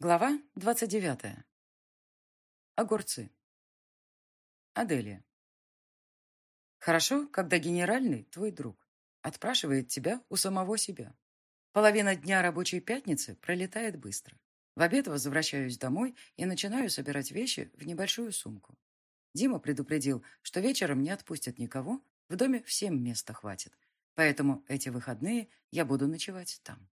Глава 29. Огурцы. Аделия. Хорошо, когда генеральный твой друг отпрашивает тебя у самого себя. Половина дня рабочей пятницы пролетает быстро. В обед возвращаюсь домой и начинаю собирать вещи в небольшую сумку. Дима предупредил, что вечером не отпустят никого, в доме всем места хватит, поэтому эти выходные я буду ночевать там.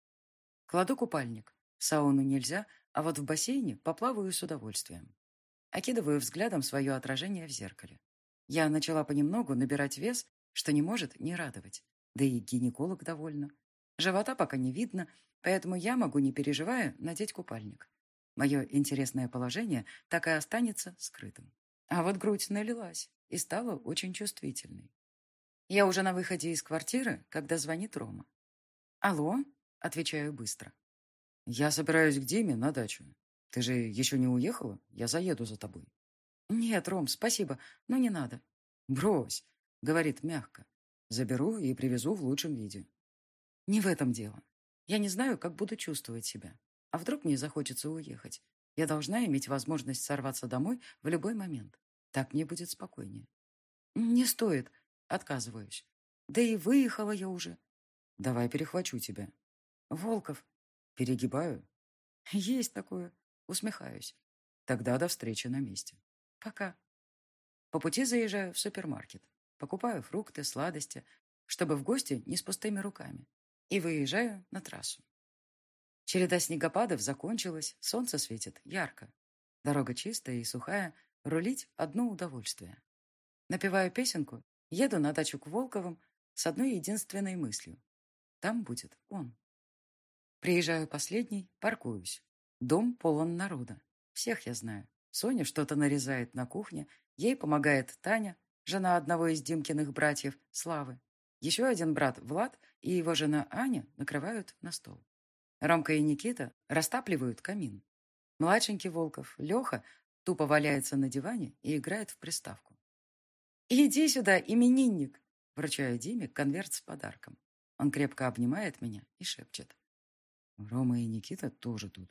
Кладу купальник. В сауну нельзя, а вот в бассейне поплаваю с удовольствием. Окидываю взглядом свое отражение в зеркале. Я начала понемногу набирать вес, что не может не радовать. Да и гинеколог довольна. Живота пока не видно, поэтому я могу, не переживая, надеть купальник. Мое интересное положение так и останется скрытым. А вот грудь налилась и стала очень чувствительной. Я уже на выходе из квартиры, когда звонит Рома. «Алло?» — отвечаю быстро. «Я собираюсь к Диме на дачу. Ты же еще не уехала? Я заеду за тобой». «Нет, Ром, спасибо, но не надо». «Брось», — говорит мягко. «Заберу и привезу в лучшем виде». «Не в этом дело. Я не знаю, как буду чувствовать себя. А вдруг мне захочется уехать? Я должна иметь возможность сорваться домой в любой момент. Так мне будет спокойнее». «Не стоит», — отказываюсь. «Да и выехала я уже». «Давай перехвачу тебя». «Волков, Перегибаю? Есть такое. Усмехаюсь. Тогда до встречи на месте. Пока. По пути заезжаю в супермаркет. Покупаю фрукты, сладости, чтобы в гости не с пустыми руками. И выезжаю на трассу. Череда снегопадов закончилась, солнце светит ярко. Дорога чистая и сухая, рулить одно удовольствие. Напеваю песенку, еду на дачу к Волковым с одной единственной мыслью. Там будет он. Приезжаю последний, паркуюсь. Дом полон народа. Всех я знаю. Соня что-то нарезает на кухне. Ей помогает Таня, жена одного из Димкиных братьев, Славы. Еще один брат, Влад, и его жена Аня накрывают на стол. Ромка и Никита растапливают камин. Младшенький Волков, Леха, тупо валяется на диване и играет в приставку. «Иди сюда, именинник!» Вручаю Диме конверт с подарком. Он крепко обнимает меня и шепчет. Рома и Никита тоже тут.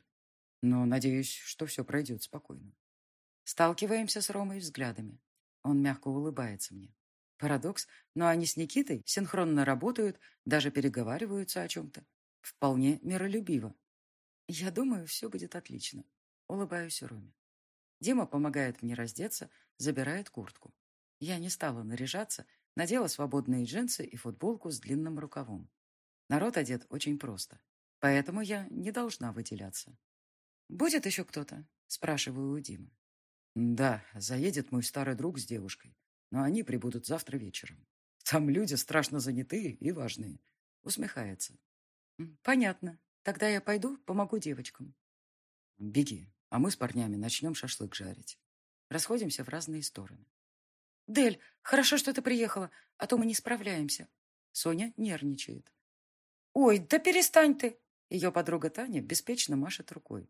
Но надеюсь, что все пройдет спокойно. Сталкиваемся с Ромой взглядами. Он мягко улыбается мне. Парадокс, но они с Никитой синхронно работают, даже переговариваются о чем-то. Вполне миролюбиво. Я думаю, все будет отлично. Улыбаюсь Роме. Дима помогает мне раздеться, забирает куртку. Я не стала наряжаться, надела свободные джинсы и футболку с длинным рукавом. Народ одет очень просто. Поэтому я не должна выделяться. «Будет еще кто-то?» – спрашиваю у Димы. «Да, заедет мой старый друг с девушкой, но они прибудут завтра вечером. Там люди страшно занятые и важные», – усмехается. «Понятно. Тогда я пойду, помогу девочкам». «Беги, а мы с парнями начнем шашлык жарить». Расходимся в разные стороны. «Дель, хорошо, что ты приехала, а то мы не справляемся». Соня нервничает. «Ой, да перестань ты!» Ее подруга Таня беспечно машет рукой.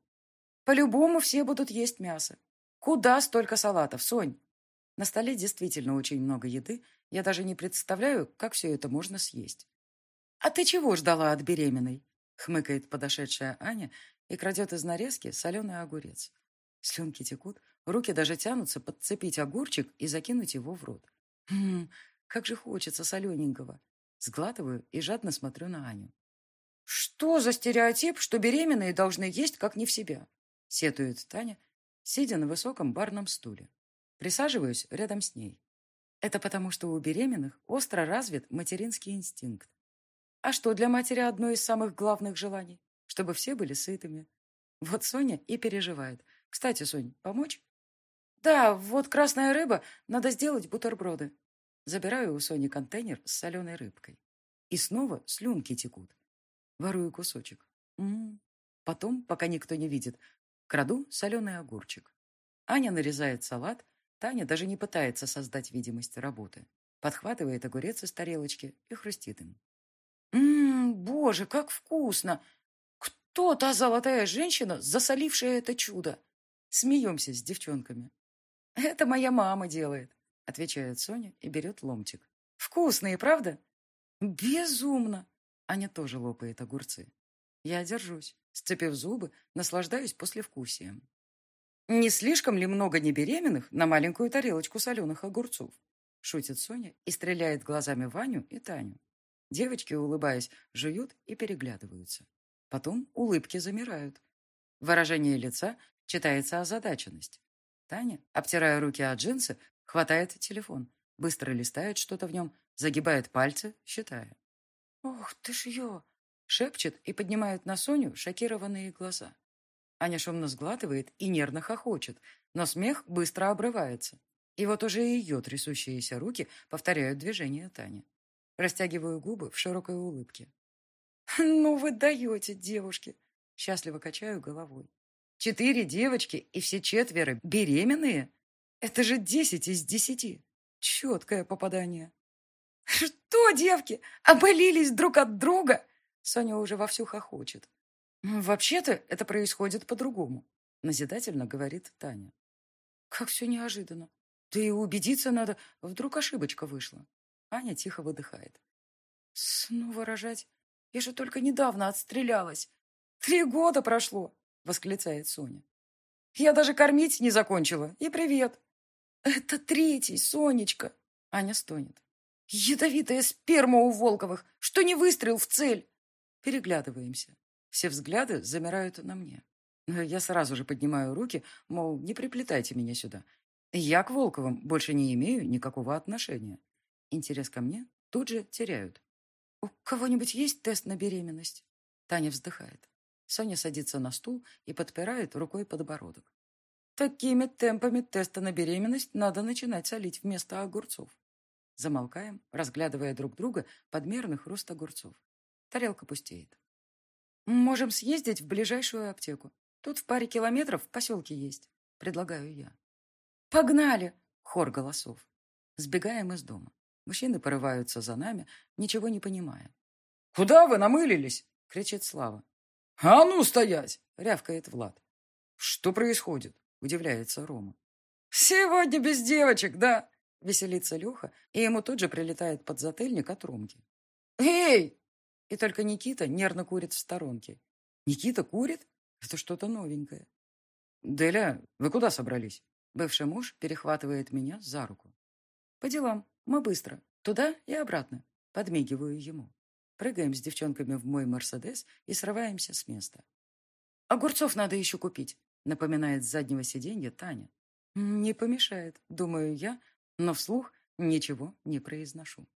По-любому все будут есть мясо. Куда столько салатов, Сонь? На столе действительно очень много еды. Я даже не представляю, как все это можно съесть. А ты чего ждала от беременной? Хмыкает подошедшая Аня и крадет из нарезки соленый огурец. Слюнки текут, руки даже тянутся подцепить огурчик и закинуть его в рот. Хм, как же хочется солененького. Сглатываю и жадно смотрю на Аню. «Что за стереотип, что беременные должны есть как не в себя?» — сетует Таня, сидя на высоком барном стуле. Присаживаюсь рядом с ней. Это потому, что у беременных остро развит материнский инстинкт. А что для матери одно из самых главных желаний? Чтобы все были сытыми. Вот Соня и переживает. Кстати, Сонь, помочь? Да, вот красная рыба, надо сделать бутерброды. Забираю у Сони контейнер с соленой рыбкой. И снова слюнки текут. Ворую кусочек. Потом, пока никто не видит, краду соленый огурчик. Аня нарезает салат. Таня даже не пытается создать видимость работы. Подхватывает огурец из тарелочки и хрустит им. «Ммм, боже, как вкусно! Кто та золотая женщина, засолившая это чудо?» Смеемся с девчонками. «Это моя мама делает», — отвечает Соня и берет ломтик. «Вкусные, правда?» «Безумно!» Аня тоже лопает огурцы. Я держусь, сцепив зубы, наслаждаюсь послевкусием. Не слишком ли много небеременных на маленькую тарелочку соленых огурцов? Шутит Соня и стреляет глазами Ваню и Таню. Девочки, улыбаясь, жуют и переглядываются. Потом улыбки замирают. Выражение лица читается озадаченность. Таня, обтирая руки от джинсы, хватает телефон, быстро листает что-то в нем, загибает пальцы, считая. «Ох ты ж ё!» — шепчет и поднимает на Соню шокированные глаза. Аня шумно сглатывает и нервно хохочет, но смех быстро обрывается. И вот уже ее трясущиеся руки повторяют движение Тани. Растягиваю губы в широкой улыбке. «Ну вы даете, девушки!» Счастливо качаю головой. «Четыре девочки и все четверо беременные? Это же десять из десяти! Четкое попадание!» «Что, девки, оболились друг от друга?» Соня уже вовсю хохочет. «Вообще-то это происходит по-другому», — назидательно говорит Таня. «Как все неожиданно. Да и убедиться надо, вдруг ошибочка вышла». Аня тихо выдыхает. «Снова рожать? Я же только недавно отстрелялась. Три года прошло!» — восклицает Соня. «Я даже кормить не закончила. И привет!» «Это третий, Сонечка!» — Аня стонет. «Ядовитая сперма у Волковых! Что не выстрел в цель!» Переглядываемся. Все взгляды замирают на мне. Я сразу же поднимаю руки, мол, не приплетайте меня сюда. Я к Волковым больше не имею никакого отношения. Интерес ко мне тут же теряют. «У кого-нибудь есть тест на беременность?» Таня вздыхает. Соня садится на стул и подпирает рукой подбородок. Такими темпами теста на беременность надо начинать солить вместо огурцов. Замолкаем, разглядывая друг друга подмерный хруст огурцов. Тарелка пустеет. «Можем съездить в ближайшую аптеку. Тут в паре километров в поселке есть», — предлагаю я. «Погнали!» — хор голосов. Сбегаем из дома. Мужчины порываются за нами, ничего не понимая. «Куда вы намылились?» — кричит Слава. «А ну, стоять!» — рявкает Влад. «Что происходит?» — удивляется Рома. «Сегодня без девочек, да?» — веселится Леха, и ему тут же прилетает подзатыльник от Ромки. «Эй, и только Никита нервно курит в сторонке. Никита курит? Это что-то новенькое. «Деля, вы куда собрались?» Бывший муж перехватывает меня за руку. «По делам. Мы быстро. Туда и обратно». Подмигиваю ему. Прыгаем с девчонками в мой Мерседес и срываемся с места. «Огурцов надо еще купить», — напоминает с заднего сиденья Таня. «Не помешает», — думаю я, но вслух ничего не произношу.